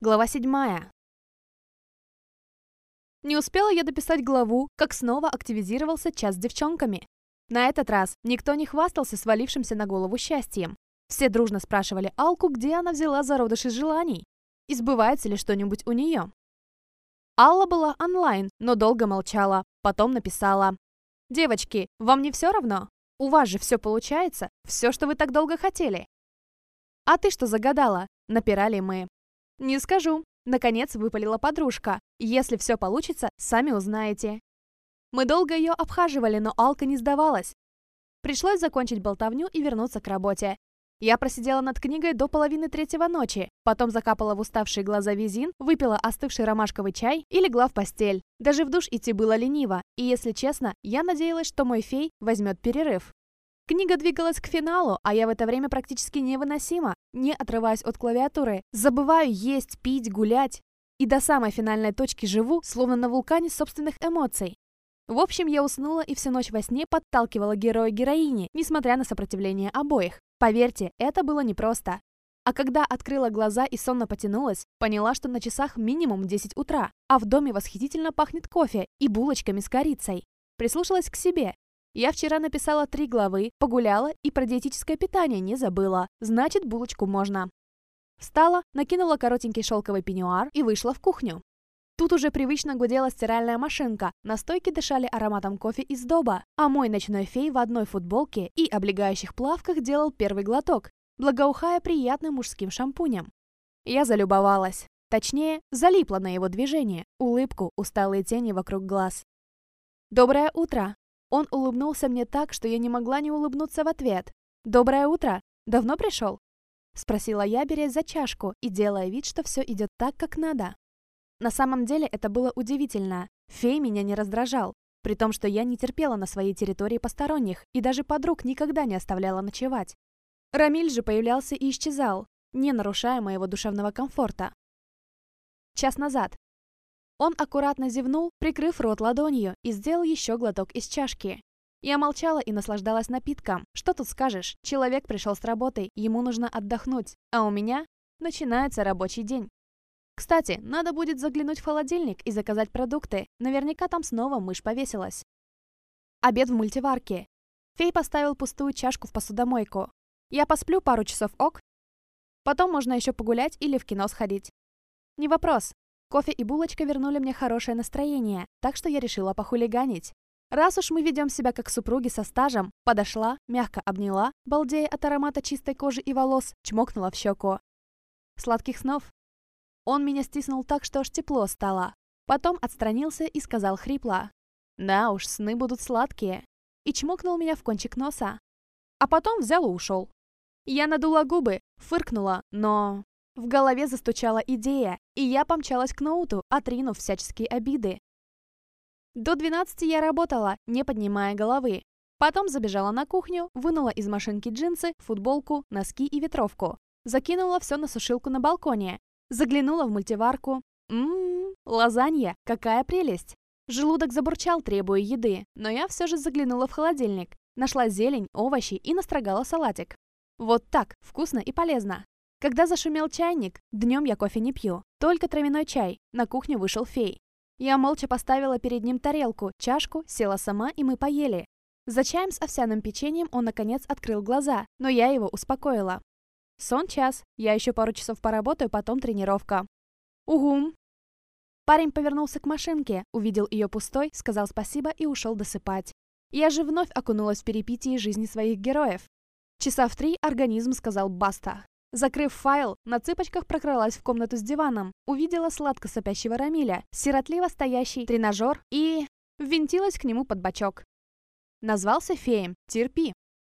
Глава седьмая. Не успела я дописать главу, как снова активизировался час с девчонками. На этот раз никто не хвастался свалившимся на голову счастьем. Все дружно спрашивали Алку, где она взяла зародыши желаний. И ли что-нибудь у нее. Алла была онлайн, но долго молчала, потом написала. «Девочки, вам не все равно? У вас же все получается, все, что вы так долго хотели». «А ты что загадала?» – напирали мы. «Не скажу», — наконец выпалила подружка. «Если все получится, сами узнаете». Мы долго ее обхаживали, но Алка не сдавалась. Пришлось закончить болтовню и вернуться к работе. Я просидела над книгой до половины третьего ночи, потом закапала в уставшие глаза визин, выпила остывший ромашковый чай и легла в постель. Даже в душ идти было лениво, и, если честно, я надеялась, что мой фей возьмет перерыв. Книга двигалась к финалу, а я в это время практически невыносима, не отрываясь от клавиатуры. Забываю есть, пить, гулять. И до самой финальной точки живу, словно на вулкане собственных эмоций. В общем, я уснула и всю ночь во сне подталкивала героя-героини, несмотря на сопротивление обоих. Поверьте, это было непросто. А когда открыла глаза и сонно потянулась, поняла, что на часах минимум 10 утра, а в доме восхитительно пахнет кофе и булочками с корицей. Прислушалась к себе. Я вчера написала три главы, погуляла и про диетическое питание не забыла. Значит, булочку можно. Встала, накинула коротенький шелковый пеньюар и вышла в кухню. Тут уже привычно гудела стиральная машинка, на стойке дышали ароматом кофе из доба, а мой ночной фей в одной футболке и облегающих плавках делал первый глоток, благоухая приятным мужским шампунем. Я залюбовалась. Точнее, залипла на его движение, улыбку, усталые тени вокруг глаз. «Доброе утро!» Он улыбнулся мне так, что я не могла не улыбнуться в ответ. «Доброе утро! Давно пришел?» Спросила я, берясь за чашку и делая вид, что все идет так, как надо. На самом деле это было удивительно. Фей меня не раздражал, при том, что я не терпела на своей территории посторонних и даже подруг никогда не оставляла ночевать. Рамиль же появлялся и исчезал, не нарушая моего душевного комфорта. Час назад он аккуратно зевнул, прикрыв рот ладонью, и сделал еще глоток из чашки. Я молчала и наслаждалась напитком. Что тут скажешь? Человек пришел с работы, ему нужно отдохнуть. А у меня начинается рабочий день. Кстати, надо будет заглянуть в холодильник и заказать продукты. Наверняка там снова мышь повесилась. Обед в мультиварке. Фей поставил пустую чашку в посудомойку. Я посплю пару часов ок. Потом можно еще погулять или в кино сходить. Не вопрос. Кофе и булочка вернули мне хорошее настроение, так что я решила похулиганить. Раз уж мы ведем себя как супруги со стажем, подошла, мягко обняла, балдея от аромата чистой кожи и волос, чмокнула в щеку. Сладких снов. Он меня стиснул так, что аж тепло стало. Потом отстранился и сказал хрипло. Да уж, сны будут сладкие. И чмокнул меня в кончик носа. А потом взял и ушел. Я надула губы, фыркнула, но... В голове застучала идея, и я помчалась к ноуту, отринув всяческие обиды. До 12 я работала, не поднимая головы. Потом забежала на кухню, вынула из машинки джинсы, футболку, носки и ветровку. Закинула все на сушилку на балконе. Заглянула в мультиварку. Ммм, лазанья, какая прелесть! Желудок забурчал, требуя еды, но я все же заглянула в холодильник. Нашла зелень, овощи и настрогала салатик. Вот так, вкусно и полезно. Когда зашумел чайник, днем я кофе не пью, только травяной чай, на кухню вышел фей. Я молча поставила перед ним тарелку, чашку, села сама, и мы поели. За чаем с овсяным печеньем он, наконец, открыл глаза, но я его успокоила. Сон час, я еще пару часов поработаю, потом тренировка. Угум. Парень повернулся к машинке, увидел ее пустой, сказал спасибо и ушел досыпать. Я же вновь окунулась в перипетии жизни своих героев. Часа в три организм сказал «баста». Закрыв файл, на цыпочках прокралась в комнату с диваном, увидела сладко сопящего Рамиля, сиротливо стоящий тренажер и... ввинтилась к нему под бочок. Назвался феем, терпи.